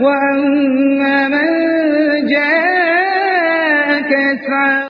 وأما من جاءك يسعى